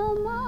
Mama.